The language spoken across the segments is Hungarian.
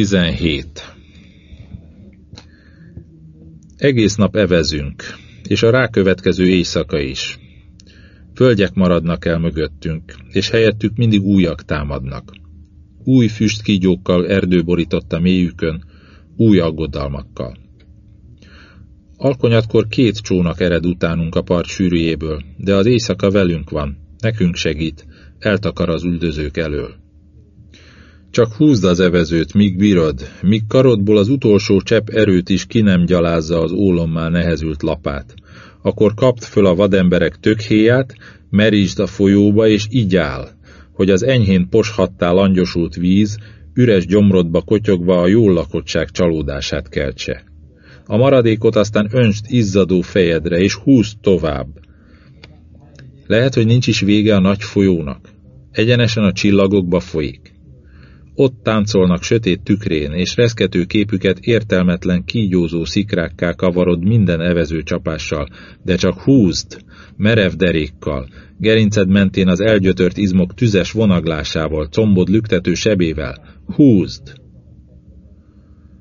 17 Egész nap evezünk, és a rákövetkező éjszaka is. Földek maradnak el mögöttünk, és helyettük mindig újak támadnak. Új füstkígyókkal erdőborított a mélyükön, új aggodalmakkal. Alkonyatkor két csónak ered utánunk a part sűrűjéből, de az éjszaka velünk van, nekünk segít, eltakar az üldözők elől. Csak húzd az evezőt, míg bírod, míg karodból az utolsó csepp erőt is ki nem gyalázza az ólommá nehezült lapát. Akkor kapd föl a vademberek tökhéját, merítsd a folyóba, és így áll, hogy az enyhén poshattál langyosult víz, üres gyomrodba kotyogva a jól lakottság csalódását keltse. A maradékot aztán önst izzadó fejedre, és húzd tovább. Lehet, hogy nincs is vége a nagy folyónak. Egyenesen a csillagokba folyik. Ott táncolnak sötét tükrén, és reszkető képüket értelmetlen kígyózó szikrákká kavarod minden evező csapással, de csak húzd, merev derékkal, gerinced mentén az elgyötört izmok tüzes vonaglásával, combod lüktető sebével, húzd!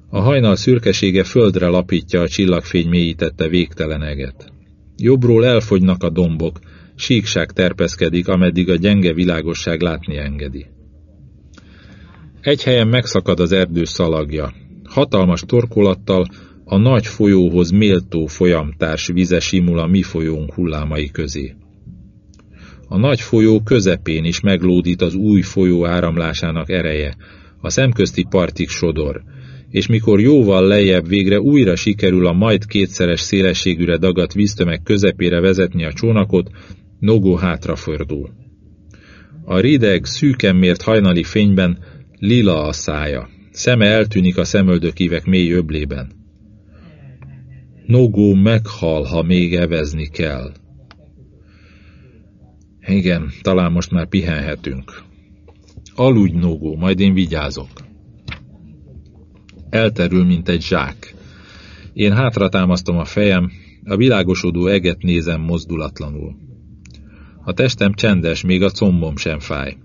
A hajnal szürkesége földre lapítja a csillagfény mélyítette végtelen eget. Jobbról elfogynak a dombok, síkság terpeszkedik, ameddig a gyenge világosság látni engedi. Egy helyen megszakad az erdő szalagja. Hatalmas torkolattal a nagy folyóhoz méltó folyamtárs vize simul a mi folyónk hullámai közé. A nagy folyó közepén is meglódít az új folyó áramlásának ereje, a szemközti partig sodor, és mikor jóval lejjebb végre újra sikerül a majd kétszeres szélességűre dagadt víztömeg közepére vezetni a csónakot, Nogó hátrafordul. A rideg, szűken mért hajnali fényben Lila a szája. Szeme eltűnik a szemöldökívek mély öblében. Nogó meghal, ha még evezni kell. Igen, talán most már pihenhetünk. Aludj, Nogó, majd én vigyázok. Elterül, mint egy zsák. Én hátra támasztom a fejem, a világosodó eget nézem mozdulatlanul. A testem csendes, még a combom sem fáj.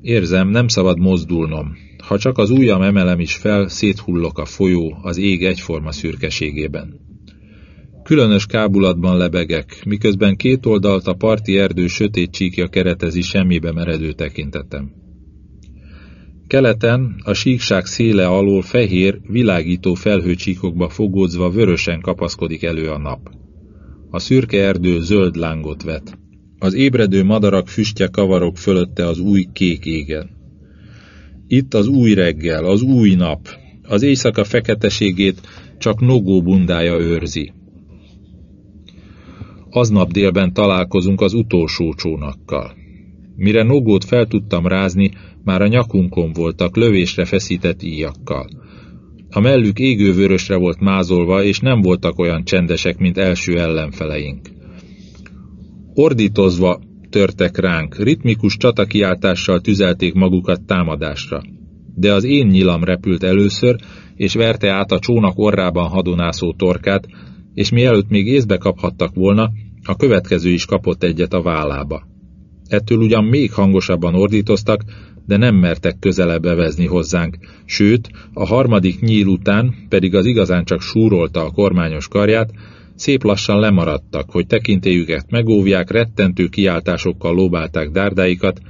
Érzem, nem szabad mozdulnom. Ha csak az ujjam emelem is fel, széthullok a folyó az ég egyforma szürkeségében. Különös kábulatban lebegek, miközben két oldalt a parti erdő sötét csíkja keretezi semmibe meredő tekintetem. Keleten a síkság széle alól fehér, világító felhőcsíkokba fogódzva vörösen kapaszkodik elő a nap. A szürke erdő zöld lángot vet. Az ébredő madarak füstje kavarok fölötte az új kék égen. Itt az új reggel, az új nap, az éjszaka feketeségét csak Nogó bundája őrzi. Aznap délben találkozunk az utolsó csónakkal. Mire Nogót fel tudtam rázni, már a nyakunkon voltak lövésre feszített íjakkal. A mellük égővörösre volt mázolva, és nem voltak olyan csendesek, mint első ellenfeleink. Ordítozva törtek ránk, ritmikus csatakiáltással tüzelték magukat támadásra. De az én nyilam repült először, és verte át a csónak orrában hadonászó torkát, és mielőtt még észbe kaphattak volna, a következő is kapott egyet a vállába. Ettől ugyan még hangosabban ordítoztak, de nem mertek közelebb bevezni hozzánk, sőt, a harmadik nyíl után pedig az igazán csak súrolta a kormányos karját, Szép lassan lemaradtak, hogy tekintélyüket megóvják, rettentő kiáltásokkal lóbálták dárdáikat,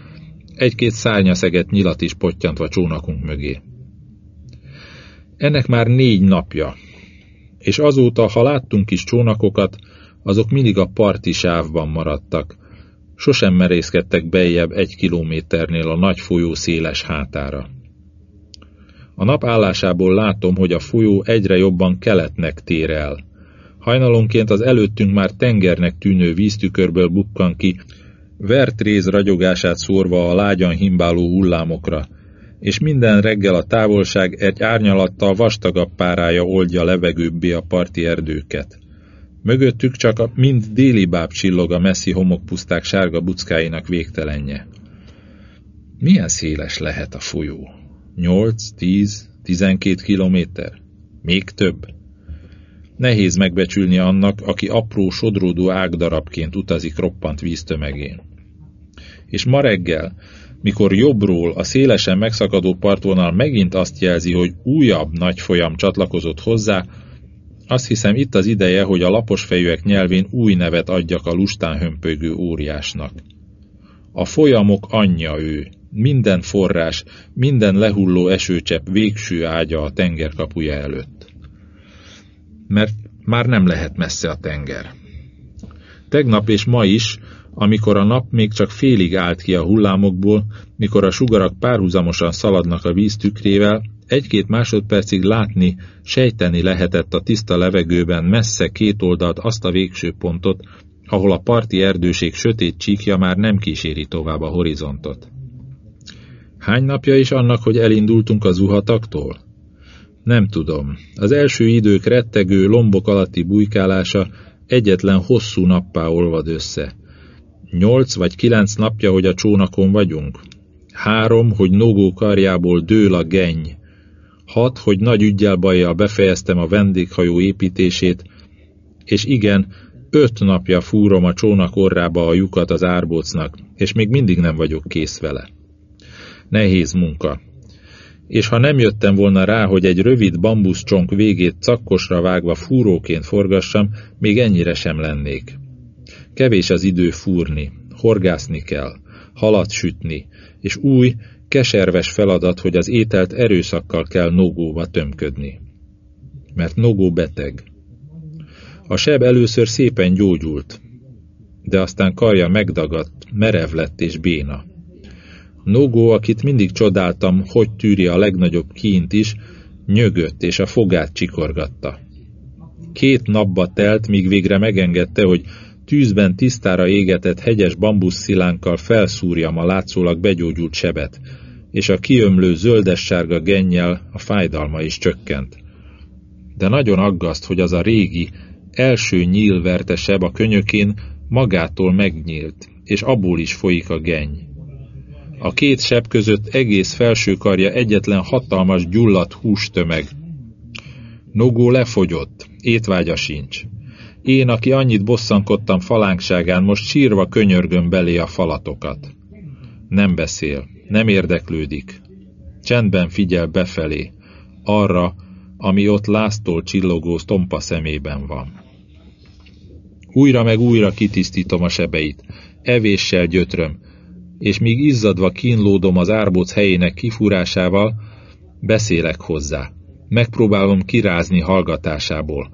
egy-két szárnyaszeget nyilat is pottyantva csónakunk mögé. Ennek már négy napja, és azóta, ha láttunk is csónakokat, azok mindig a parti sávban maradtak, sosem merészkedtek bejjebb egy kilométernél a nagy folyó széles hátára. A nap állásából látom, hogy a folyó egyre jobban keletnek tér el. Hajnalonként az előttünk már tengernek tűnő víztükörből bukkan ki, vertréz ragyogását szórva a lágyan himbáló hullámokra, és minden reggel a távolság egy árnyalattal vastagabb párája oldja levegőbbé a parti erdőket. Mögöttük csak a mind déli báb csillog a messzi homokpuszták sárga buckáinak végtelenje. Milyen széles lehet a folyó? Nyolc, tíz, tizenkét kilométer? Még több? Nehéz megbecsülni annak, aki apró, sodródó ágdarabként utazik roppant víztömegén. És ma reggel, mikor jobbról a szélesen megszakadó partvonal megint azt jelzi, hogy újabb nagy folyam csatlakozott hozzá, azt hiszem itt az ideje, hogy a lapos fejűek nyelvén új nevet adjak a lustán hömpögő óriásnak. A folyamok anyja ő, minden forrás, minden lehulló esőcsepp végső ágya a tenger kapuja előtt. Mert már nem lehet messze a tenger. Tegnap és ma is, amikor a nap még csak félig állt ki a hullámokból, mikor a sugarak párhuzamosan szaladnak a víz tükrével, egy-két másodpercig látni, sejteni lehetett a tiszta levegőben messze két oldalt azt a végső pontot, ahol a parti erdőség sötét csíkja már nem kíséri tovább a horizontot. Hány napja is annak, hogy elindultunk az zuhataktól? Nem tudom. Az első idők rettegő, lombok alatti bujkálása egyetlen hosszú nappá olvad össze. Nyolc vagy kilenc napja, hogy a csónakon vagyunk. Három, hogy Nogó karjából dől a genny. Hat, hogy nagy ügyjel bajjal befejeztem a vendéghajó építését, és igen, öt napja fúrom a csónak orrába a lyukat az árbócnak, és még mindig nem vagyok kész vele. Nehéz munka. És ha nem jöttem volna rá, hogy egy rövid bambuszcsonk végét cakkosra vágva fúróként forgassam, még ennyire sem lennék. Kevés az idő fúrni, horgászni kell, halat sütni, és új, keserves feladat, hogy az ételt erőszakkal kell nogóba tömködni. Mert nogó beteg. A seb először szépen gyógyult, de aztán karja megdagadt, merev lett és béna. Nogó, akit mindig csodáltam, hogy tűri a legnagyobb kínt is, nyögött és a fogát csikorgatta. Két napba telt, míg végre megengedte, hogy tűzben tisztára égetett hegyes bambuszszilánkkal felszúrjam a látszólag begyógyult sebet, és a kiömlő zöldes-sárga gennyel a fájdalma is csökkent. De nagyon aggaszt, hogy az a régi, első nyílverte seb a könyökén magától megnyílt, és abból is folyik a genny. A két seb között egész felső karja egyetlen hatalmas gyulladt hústömeg. Nogó lefogyott, étvágya sincs. Én, aki annyit bosszankodtam falánkságán, most sírva könyörgöm belé a falatokat. Nem beszél, nem érdeklődik. Csendben figyel befelé, arra, ami ott láztól csillogó tompa szemében van. Újra meg újra kitisztítom a sebeit, evéssel gyötröm, és míg izzadva kínlódom az árbóc helyének kifúrásával, beszélek hozzá. Megpróbálom kirázni hallgatásából.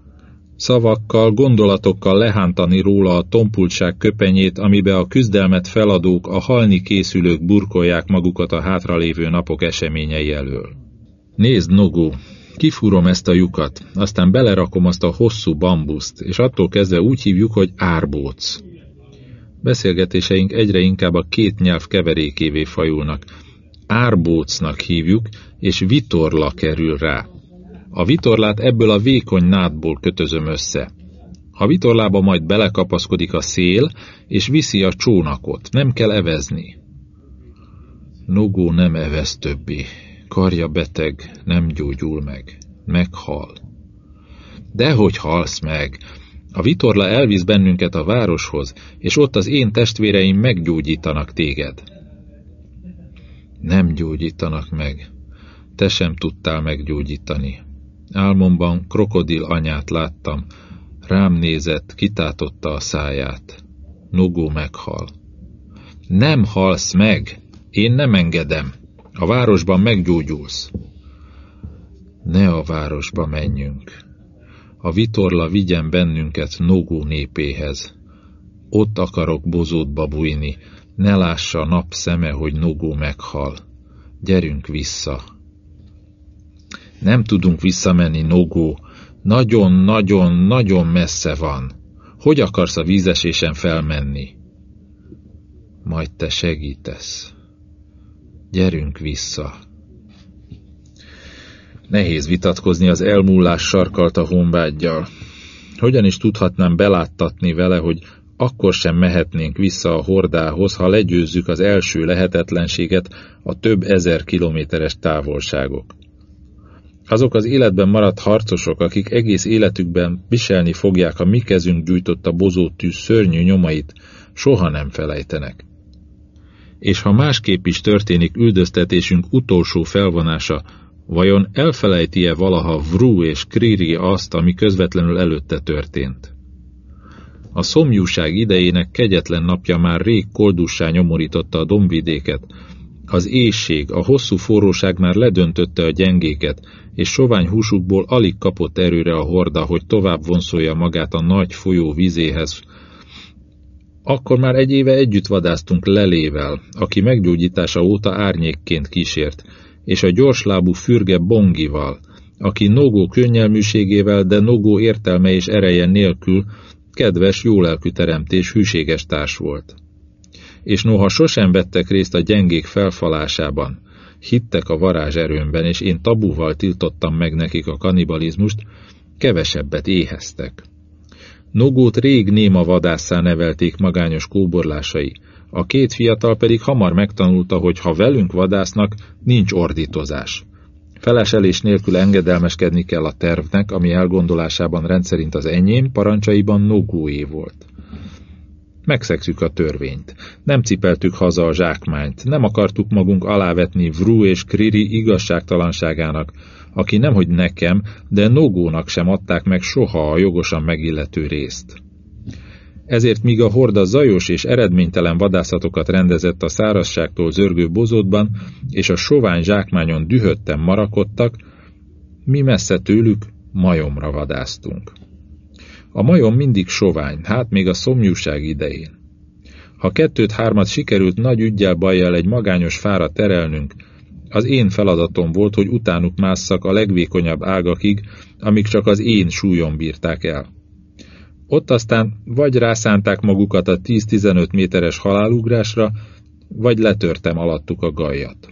Szavakkal, gondolatokkal lehántani róla a tompultság köpenyét, amibe a küzdelmet feladók, a halni készülők burkolják magukat a hátralévő napok eseményei elől. Nézd, Nogó, kifúrom ezt a lyukat, aztán belerakom azt a hosszú bambuszt, és attól kezdve úgy hívjuk, hogy árbóc. Beszélgetéseink egyre inkább a két nyelv keverékévé fajulnak. Árbócnak hívjuk, és vitorla kerül rá. A vitorlát ebből a vékony nádból kötözöm össze. A vitorlába majd belekapaszkodik a szél, és viszi a csónakot. Nem kell evezni. Nogó nem evez többi. Karja beteg, nem gyógyul meg. Meghal. Dehogy halsz meg! A vitorla elvisz bennünket a városhoz, és ott az én testvéreim meggyógyítanak téged. Nem gyógyítanak meg. Te sem tudtál meggyógyítani. Álmomban krokodil anyát láttam. Rám nézett, kitátotta a száját. Nogó meghal. Nem halsz meg! Én nem engedem. A városban meggyógyulsz. Ne a városba menjünk. A vitorla vigyen bennünket Nogó népéhez. Ott akarok bozótba bújni, ne lássa a nap szeme, hogy Nogó meghal. Gyerünk vissza. Nem tudunk visszamenni, Nogó. Nagyon-nagyon-nagyon messze van. Hogy akarsz a vízesésen felmenni? Majd te segítesz. Gyerünk vissza. Nehéz vitatkozni az elmúlás sarkalta honvágyjal. Hogyan is tudhatnám beláttatni vele, hogy akkor sem mehetnénk vissza a hordához, ha legyőzzük az első lehetetlenséget, a több ezer kilométeres távolságok. Azok az életben maradt harcosok, akik egész életükben viselni fogják a mi kezünk gyújtott a bozótűz szörnyű nyomait, soha nem felejtenek. és ha másképp is történik üldöztetésünk utolsó felvonása, vajon elfelejti-e valaha Vru és Kriri azt, ami közvetlenül előtte történt? A szomjúság idejének kegyetlen napja már rég koldussá nyomorította a dombvidéket, az éjség, a hosszú forróság már ledöntötte a gyengéket, és sovány húsukból alig kapott erőre a horda, hogy tovább vonszolja magát a nagy folyó vizéhez. Akkor már egy éve együtt vadáztunk Lelével, aki meggyógyítása óta árnyékként kísért, és a gyorslábú fürge Bongival, aki Nogó könnyelműségével, de Nogó értelme és ereje nélkül kedves, jólelkű teremtés hűséges társ volt. És noha sosem vettek részt a gyengék felfalásában, hittek a varázs erőmben, és én tabúval tiltottam meg nekik a kanibalizmust, kevesebbet éheztek. Nogót rég néma vadásszá nevelték magányos kóborlásai, a két fiatal pedig hamar megtanulta, hogy ha velünk vadásznak, nincs ordítozás. Feleselés nélkül engedelmeskedni kell a tervnek, ami elgondolásában rendszerint az enyém, parancsaiban Nogóé volt. Megszegszük a törvényt. Nem cipeltük haza a zsákmányt. Nem akartuk magunk alávetni Vru és Kriri igazságtalanságának, aki nemhogy nekem, de Nogónak sem adták meg soha a jogosan megillető részt. Ezért míg a horda zajos és eredménytelen vadászatokat rendezett a szárazságtól zörgő bozótban, és a sovány zsákmányon dühötten marakodtak, mi messze tőlük majomra vadáztunk. A majom mindig sovány, hát még a szomjúság idején. Ha kettőt-hármat sikerült nagy ügyjel bajjal egy magányos fára terelnünk, az én feladatom volt, hogy utánuk másszak a legvékonyabb ágakig, amik csak az én súlyom bírták el. Ott aztán vagy rászánták magukat a 10-15 méteres halálugrásra, vagy letörtem alattuk a gajat.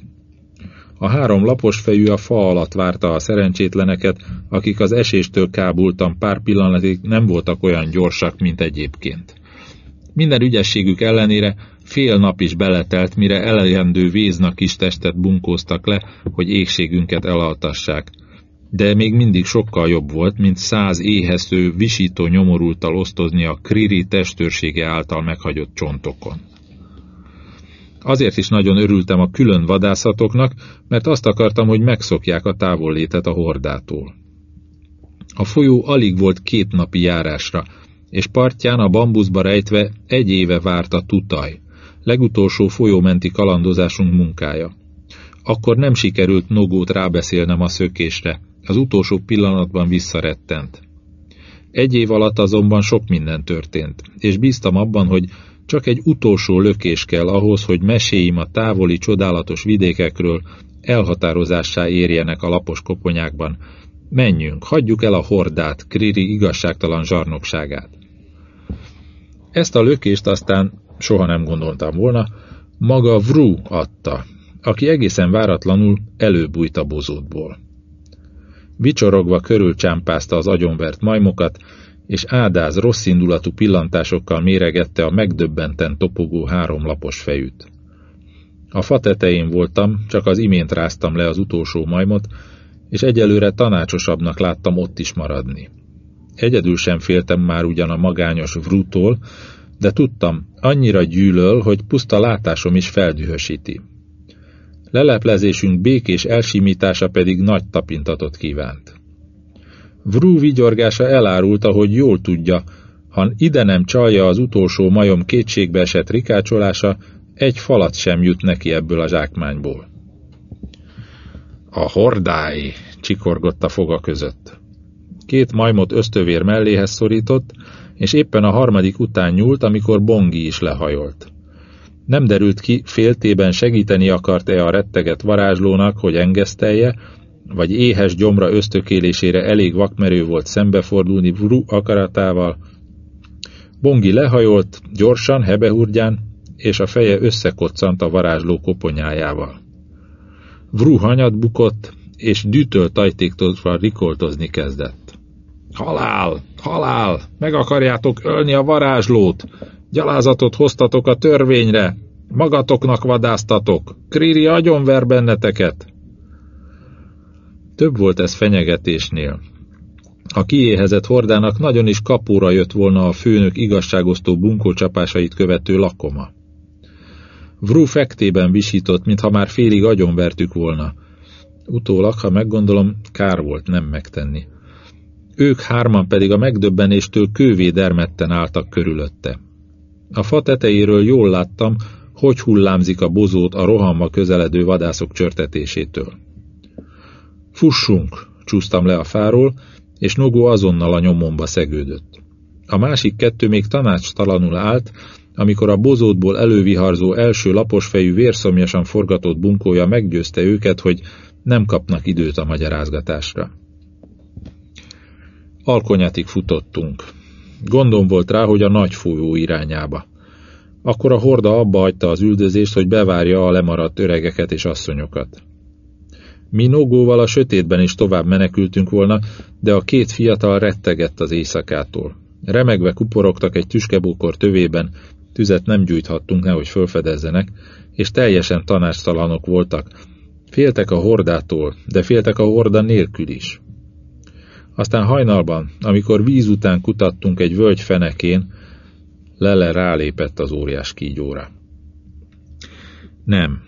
A három lapos fejű a fa alatt várta a szerencsétleneket, akik az eséstől kábultan pár pillanatig nem voltak olyan gyorsak, mint egyébként. Minden ügyességük ellenére fél nap is beletelt, mire elejendő véznak is testet bunkóztak le, hogy égségünket elaltassák. De még mindig sokkal jobb volt, mint száz éhesző, visító nyomorultal osztozni a kriri testőrsége által meghagyott csontokon. Azért is nagyon örültem a külön vadászatoknak, mert azt akartam, hogy megszokják a távollétet a hordától. A folyó alig volt két napi járásra, és partján a bambuszba rejtve egy éve várt a tutaj, legutolsó folyómenti kalandozásunk munkája. Akkor nem sikerült Nogót rábeszélnem a szökésre, az utolsó pillanatban visszarettent. Egy év alatt azonban sok minden történt, és bíztam abban, hogy csak egy utolsó lökés kell ahhoz, hogy meséim a távoli csodálatos vidékekről elhatározássá érjenek a lapos koponyákban. Menjünk, hagyjuk el a hordát, Kriri igazságtalan zsarnokságát. Ezt a lökést aztán soha nem gondoltam volna, maga Vru adta, aki egészen váratlanul előbújt a bozótból. Vicsorogva körülcsámpázta az agyonvert majmokat, és ádáz rosszindulatú pillantásokkal méregette a megdöbbenten topogó háromlapos fejűt. A fa tetején voltam, csak az imént ráztam le az utolsó majmot, és egyelőre tanácsosabbnak láttam ott is maradni. Egyedül sem féltem már ugyan a magányos vrútól, de tudtam, annyira gyűlöl, hogy puszta látásom is feldühösíti. Leleplezésünk békés elsimítása pedig nagy tapintatot kívánt. Vrú vigyorgása elárulta, hogy jól tudja, ha ide nem csalja az utolsó majom kétségbe esett rikácsolása, egy falat sem jut neki ebből a zsákmányból. A hordái, csikorgott a foga között. Két majmot ösztövér melléhez szorított, és éppen a harmadik után nyúlt, amikor Bongi is lehajolt. Nem derült ki, féltében segíteni akart-e a retteget varázslónak, hogy engesztelje, vagy éhes gyomra ösztökélésére elég vakmerő volt szembefordulni Vru akaratával. Bongi lehajolt, gyorsan, hebehurgyán, és a feje összekoccant a varázsló koponyájával. Vru hanyat bukott, és dűtől tajtéktozva rikoltozni kezdett. Halál! Halál! Meg akarjátok ölni a varázslót! Gyalázatot hoztatok a törvényre! Magatoknak vadáztatok! Kriri agyonver benneteket! Több volt ez fenyegetésnél. A kiéhezett hordának nagyon is kapóra jött volna a főnök igazságosztó bunkócsapásait követő lakoma. Vru fektében visított, mintha már félig agyonvertük volna. Utólag, ha meggondolom, kár volt nem megtenni. Ők hárman pedig a megdöbbenéstől kővé dermedten álltak körülötte. A fa tetejéről jól láttam, hogy hullámzik a bozót a rohamma közeledő vadászok csörtetésétől. Fussunk, csúsztam le a fáról, és Nogó azonnal a nyomomba szegődött. A másik kettő még tanácstalanul állt, amikor a bozótból előviharzó első laposfejű vérszomjasan forgatott bunkója meggyőzte őket, hogy nem kapnak időt a magyarázgatásra. Alkonyatig futottunk. Gondom volt rá, hogy a nagy folyó irányába. Akkor a horda abba hagyta az üldözést, hogy bevárja a lemaradt öregeket és asszonyokat. Mi Nogóval a sötétben is tovább menekültünk volna, de a két fiatal rettegett az éjszakától. Remegve kuporogtak egy tüskebókor tövében, tüzet nem gyújthattunk, nehogy fölfedezzenek, és teljesen tanácstalanok voltak. Féltek a hordától, de féltek a horda nélkül is. Aztán hajnalban, amikor víz után kutattunk egy völgy fenekén, Lele rálépett az óriás kígyóra. Nem.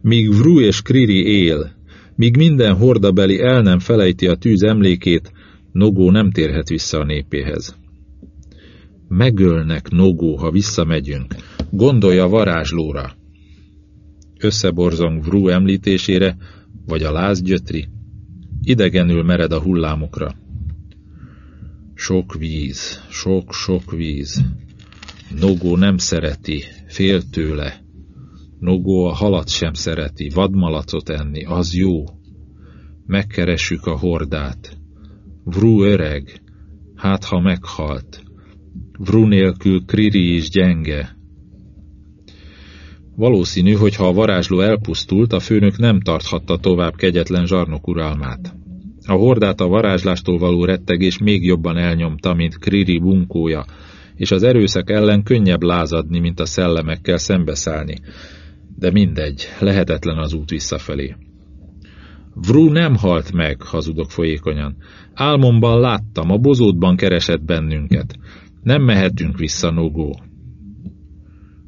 Míg Vru és Kriri él, míg minden hordabeli el nem felejti a tűz emlékét, Nogó nem térhet vissza a népéhez. Megölnek, Nogó, ha visszamegyünk. Gondolja varázslóra. Összeborzong Vru említésére, vagy a lázgyötri. Idegenül mered a hullámokra. Sok víz, sok-sok víz. Nogó nem szereti, fél tőle. Nogó a halat sem szereti, vadmalacot enni, az jó. Megkeressük a hordát. Vru öreg, hát ha meghalt. Vru nélkül Kriri is gyenge. Valószínű, hogy ha a varázsló elpusztult, a főnök nem tarthatta tovább kegyetlen zsarnok uralmát. A hordát a varázslástól való rettegés még jobban elnyomta, mint Kriri bunkója, és az erőszak ellen könnyebb lázadni, mint a szellemekkel szembeszállni. De mindegy, lehetetlen az út visszafelé. Vru nem halt meg, hazudok folyékonyan. Álmomban láttam, a bozótban keresett bennünket. Nem mehetünk vissza, Nogó.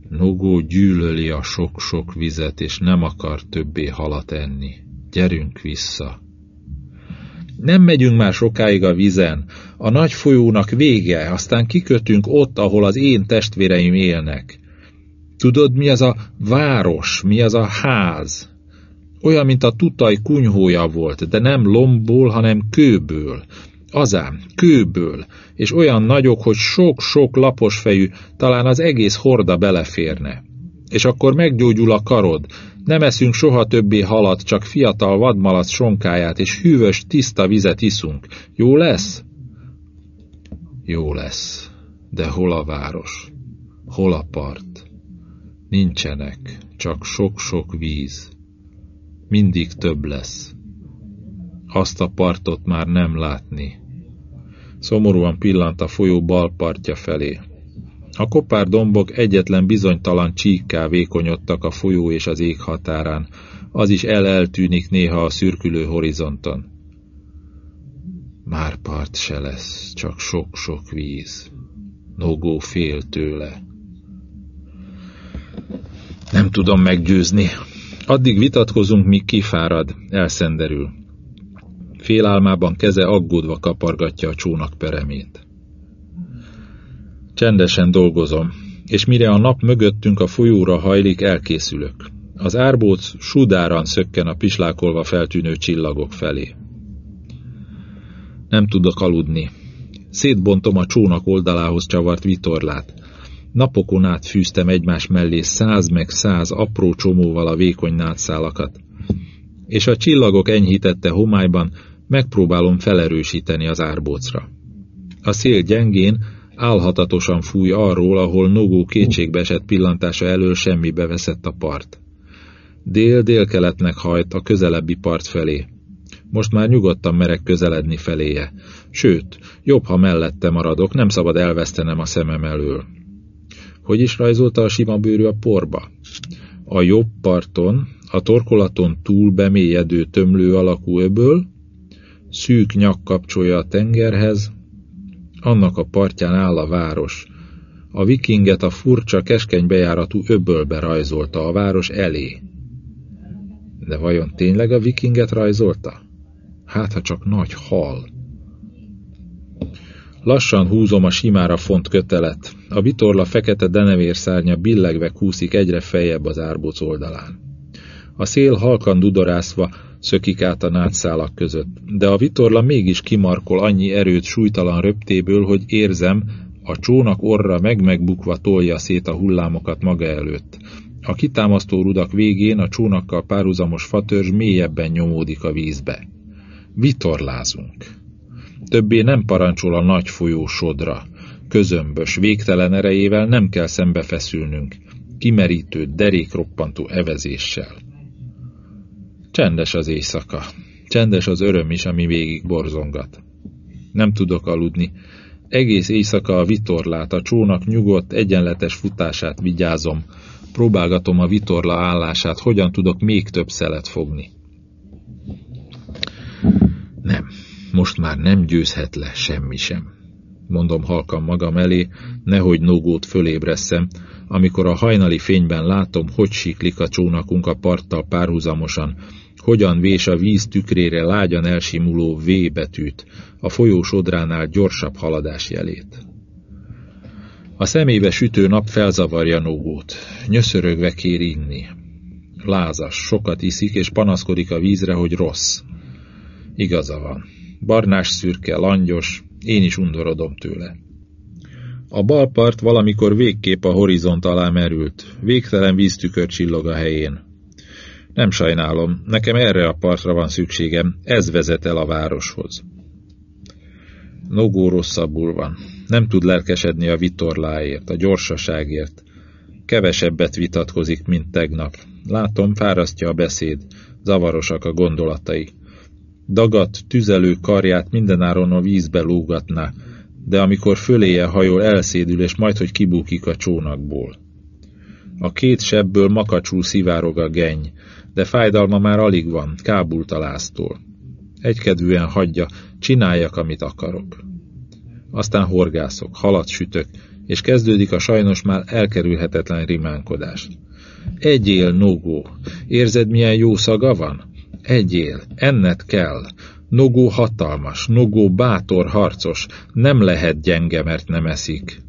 Nogó gyűlöli a sok-sok vizet, és nem akar többé halat enni. Gyerünk vissza. Nem megyünk már sokáig a vizen. A nagy folyónak vége, aztán kikötünk ott, ahol az én testvéreim élnek. Tudod, mi az a város, mi az a ház? Olyan, mint a tutaj kunyhója volt, de nem lombból, hanem kőből. Azám, kőből, és olyan nagyok, hogy sok-sok lapos fejű, talán az egész horda beleférne. És akkor meggyógyul a karod, nem eszünk soha többé halat, csak fiatal vadmalac sonkáját, és hűvös, tiszta vizet iszunk. Jó lesz? Jó lesz. De hol a város? Hol a part? Nincsenek, csak sok-sok víz. Mindig több lesz. Azt a partot már nem látni. Szomorúan pillant a folyó bal partja felé. A kopár dombok egyetlen bizonytalan csíkká vékonyodtak a folyó és az ég határán, az is el-eltűnik néha a szürkülő horizonton. Már part se lesz, csak sok-sok víz. Nogó fél tőle. Nem tudom meggyőzni. Addig vitatkozunk, míg kifárad, elszenderül. Félálmában keze aggódva kapargatja a csónak peremét. Csendesen dolgozom, és mire a nap mögöttünk a folyóra hajlik, elkészülök. Az árbóc sudáran szökken a pislákolva feltűnő csillagok felé. Nem tudok aludni. Szétbontom a csónak oldalához csavart vitorlát. Napokon át fűztem egymás mellé száz meg száz apró csomóval a vékony nátszálakat. És a csillagok enyhítette homályban megpróbálom felerősíteni az árbócra. A szél gyengén, Álhatatosan fúj arról, ahol Nogó kétségbeesett pillantása elől semmi beveszett a part. Dél-délkeletnek hajt a közelebbi part felé. Most már nyugodtan merek közeledni feléje. Sőt, jobb, ha mellette maradok, nem szabad elvesztenem a szemem elől. Hogy is rajzolta a sima bőrű a porba? A jobb parton, a torkolaton túl bemélyedő tömlő alakú öböl, szűk nyak kapcsolja a tengerhez, annak a partján áll a város. A vikinget a furcsa, keskeny bejáratú öbölbe rajzolta a város elé. De vajon tényleg a vikinget rajzolta? Hát, ha csak nagy hal. Lassan húzom a simára font kötelet. A vitorla fekete denevérszárnya billegve kúszik egyre feljebb az árbóc oldalán. A szél halkan dudorászva szökik át a nátszálak között, de a vitorla mégis kimarkol annyi erőt súlytalan röptéből, hogy érzem, a csónak orra meg-megbukva tolja szét a hullámokat maga előtt. A kitámasztó rudak végén a csónakkal párhuzamos fatörzs mélyebben nyomódik a vízbe. Vitorlázunk. Többé nem parancsol a nagy folyó sodra. Közömbös, végtelen erejével nem kell szembefeszülnünk. Kimerítő, derékroppantó evezéssel. Csendes az éjszaka. Csendes az öröm is, ami végig borzongat. Nem tudok aludni. Egész éjszaka a vitorlát, a csónak nyugodt, egyenletes futását vigyázom. Próbálgatom a vitorla állását, hogyan tudok még több szelet fogni. Nem, most már nem győzhet le semmi sem. Mondom halkan magam elé, nehogy Nogót fölébreszem, amikor a hajnali fényben látom, hogy siklik a csónakunk a parttal párhuzamosan, hogyan vés a víz tükrére lágyan elsimuló V betűt, a folyó sodránál gyorsabb haladás jelét. A szemébe sütő nap felzavarja Nógót, nyöszörögve kér inni. Lázas, sokat iszik, és panaszkodik a vízre, hogy rossz. Igaza van. Barnás szürke, langyos, én is undorodom tőle. A bal part valamikor végképp a horizont alá merült, végtelen víztükör csillog a helyén. Nem sajnálom, nekem erre a partra van szükségem, ez vezet el a városhoz. Nogó rosszabbul van, nem tud lelkesedni a vitorláért, a gyorsaságért. Kevesebbet vitatkozik, mint tegnap. Látom, fárasztja a beszéd, zavarosak a gondolatai. Dagat, tüzelő karját mindenáron a vízbe lógatná, de amikor föléje hajol, elszédül, és majd, hogy kibúkik a csónakból. A két sebből makacsul szivárog a geny, de fájdalma már alig van, kábult a láztól. Egykedvűen hagyja, csináljak, amit akarok. Aztán horgászok, halat sütök, és kezdődik a sajnos már elkerülhetetlen rimánkodás. Egyél, Nogó, érzed, milyen jó szaga van? Egyél, ennet kell. Nogó hatalmas, Nogó bátor, harcos, nem lehet gyenge, mert nem eszik.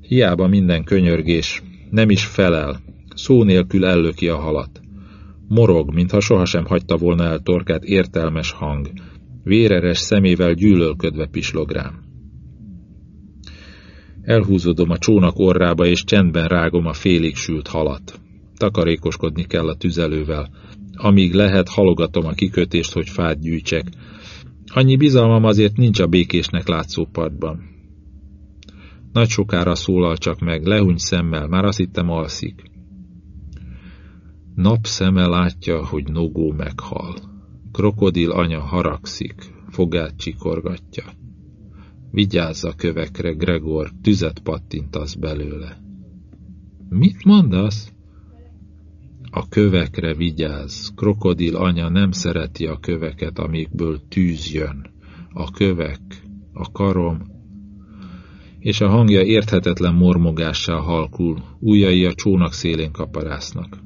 Hiába minden könyörgés, nem is felel, szó nélkül ellöki a halat. Morog, mintha sohasem hagyta volna el torkát értelmes hang, véreres szemével gyűlölködve pislog rám. Elhúzódom a csónak orrába, és csendben rágom a félig sült halat. Takarékoskodni kell a tüzelővel. Amíg lehet, halogatom a kikötést, hogy fát gyűjtsek. Annyi bizalmam azért nincs a békésnek látszó partban. Nagy sokára szólal csak meg, lehúny szemmel, már azt hittem alszik. Napszeme látja, hogy Nogó meghal. Krokodil anya haragszik, fogát csikorgatja. Vigyázz a kövekre, Gregor, tüzet pattintasz belőle. Mit mondasz? A kövekre vigyázz, krokodil anya nem szereti a köveket, amikből tűz jön. A kövek, a karom, és a hangja érthetetlen mormogással halkul, ujjai a csónak szélén kaparásznak.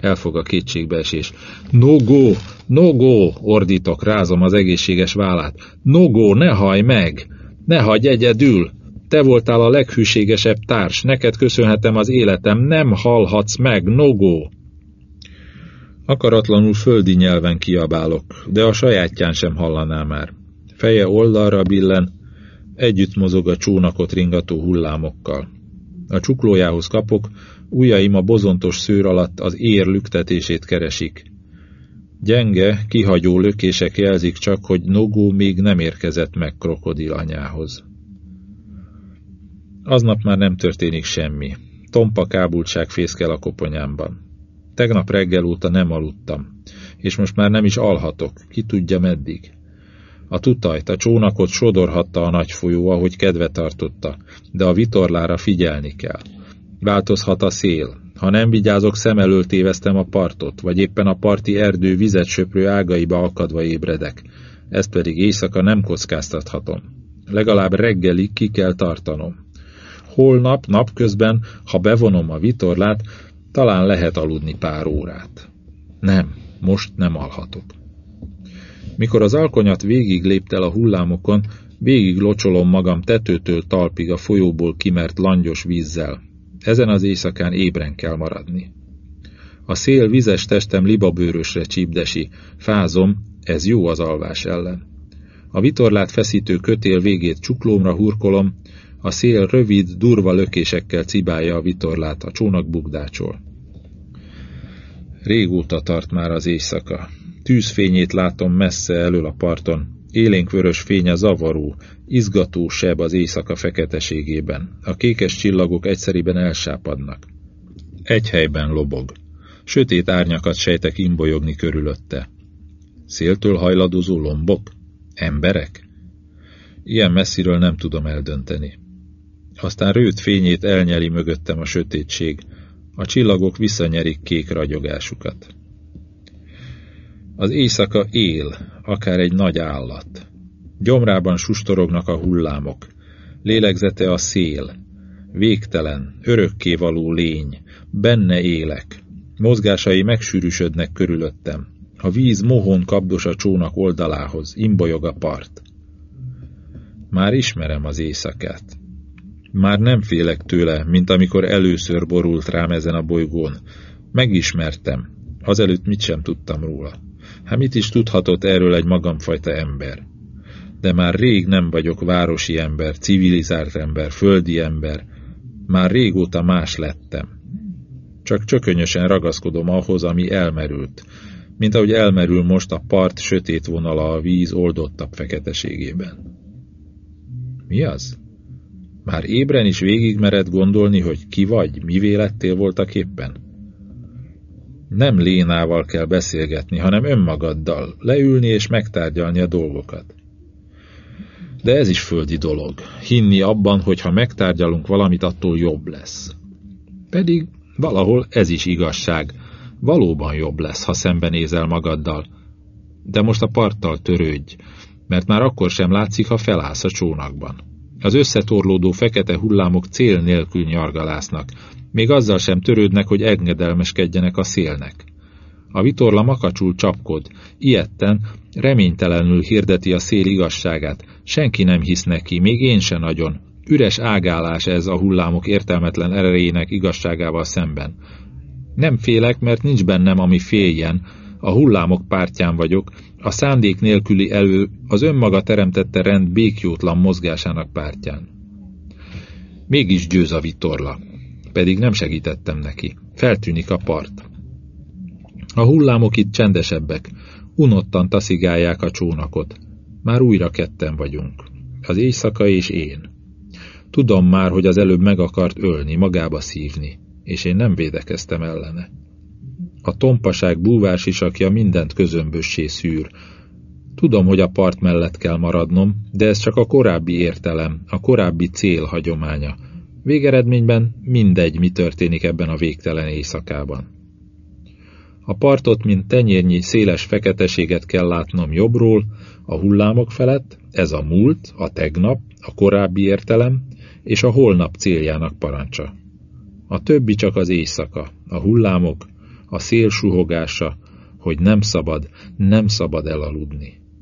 Elfog a kétségbeesés. No go! No go! Ordítok, rázom az egészséges vállát. No go, ne haj meg! Ne hagyj egyedül! Te voltál a leghűségesebb társ, neked köszönhetem az életem, nem halhatsz meg, no go! Akaratlanul földi nyelven kiabálok, de a sajátján sem hallaná már. Feje oldalra billen, együtt mozog a csónakot ringató hullámokkal. A csuklójához kapok, ujjaim a bozontos szőr alatt az ér lüktetését keresik. Gyenge, kihagyó lökések jelzik csak, hogy Nogó még nem érkezett meg krokodil anyához. Aznap már nem történik semmi. Tompa kábultság fészkel a koponyámban. Tegnap reggel óta nem aludtam, és most már nem is alhatok, ki tudja meddig. A tutajt, a csónakot sodorhatta a nagy folyó, ahogy kedve tartotta, de a vitorlára figyelni kell. Változhat a szél. Ha nem vigyázok, szem elől téveztem a partot, vagy éppen a parti erdő vizet söprő ágaiba akadva ébredek. Ezt pedig éjszaka nem kockáztathatom. Legalább reggelig ki kell tartanom. Holnap, napközben, ha bevonom a vitorlát, talán lehet aludni pár órát. Nem, most nem alhatok. Mikor az alkonyat végig lépte el a hullámokon, végig locsolom magam tetőtől talpig a folyóból kimert langyos vízzel. Ezen az éjszakán ébren kell maradni. A szél vizes testem libabőrösre csípdesi, fázom, ez jó az alvás ellen. A vitorlát feszítő kötél végét csuklómra hurkolom, a szél rövid, durva lökésekkel cibálja a vitorlát, a csónak bugdácsol. Régóta tart már az éjszaka. Tűzfényét látom messze elől a parton. Élénkvörös fény a zavaró, izgató seb az éjszaka feketeségében. A kékes csillagok egyszeriben elsápadnak. Egy helyben lobog. Sötét árnyakat sejtek imbolyogni körülötte. Széltől hajladozó lombok? Emberek? Ilyen messziről nem tudom eldönteni. Aztán rőt fényét elnyeli mögöttem a sötétség, a csillagok visszanyerik kék ragyogásukat. Az éjszaka él, akár egy nagy állat. Gyomrában sustorognak a hullámok, lélegzete a szél, végtelen, örökkévaló lény, benne élek, mozgásai megsűrűsödnek körülöttem, a víz mohón kapdos a csónak oldalához, imbolyog a part. Már ismerem az éjszakát. Már nem félek tőle, mint amikor először borult rám ezen a bolygón. Megismertem. Azelőtt mit sem tudtam róla. Hát mit is tudhatott erről egy magamfajta ember? De már rég nem vagyok városi ember, civilizált ember, földi ember. Már régóta más lettem. Csak csökönyösen ragaszkodom ahhoz, ami elmerült, mint ahogy elmerül most a part sötét vonala a víz oldottabb feketeségében. Mi az? Már ébren is végigmered gondolni, hogy ki vagy, mi lettél voltak éppen? Nem Lénával kell beszélgetni, hanem önmagaddal, leülni és megtárgyalni a dolgokat. De ez is földi dolog, hinni abban, hogy ha megtárgyalunk valamit, attól jobb lesz. Pedig valahol ez is igazság, valóban jobb lesz, ha szembenézel magaddal. De most a parttal törődj, mert már akkor sem látszik, ha felállsz a csónakban. Az összetorlódó fekete hullámok cél nélkül nyargalásznak, még azzal sem törődnek, hogy engedelmeskedjenek a szélnek. A vitorla makacsul csapkod, ilyetten, reménytelenül hirdeti a szél igazságát, senki nem hisz neki, még én se nagyon. Üres ágálás ez a hullámok értelmetlen erejének igazságával szemben. Nem félek, mert nincs bennem, ami féljen, a hullámok pártján vagyok, a szándék nélküli elő az önmaga teremtette rend békjótlan mozgásának pártján. Mégis győz a vitorla, pedig nem segítettem neki. Feltűnik a part. A hullámok itt csendesebbek, unottan taszigálják a csónakot. Már újra ketten vagyunk. Az éjszaka és én. Tudom már, hogy az előbb meg akart ölni, magába szívni, és én nem védekeztem ellene. A tompaság búvársisakja mindent közömbössé szűr. Tudom, hogy a part mellett kell maradnom, de ez csak a korábbi értelem, a korábbi cél hagyománya. Végeredményben mindegy, mi történik ebben a végtelen éjszakában. A partot, mint tenyérnyi széles feketeséget kell látnom jobbról, a hullámok felett, ez a múlt, a tegnap, a korábbi értelem, és a holnap céljának parancsa. A többi csak az éjszaka, a hullámok, a szél suhogása, hogy nem szabad, nem szabad elaludni.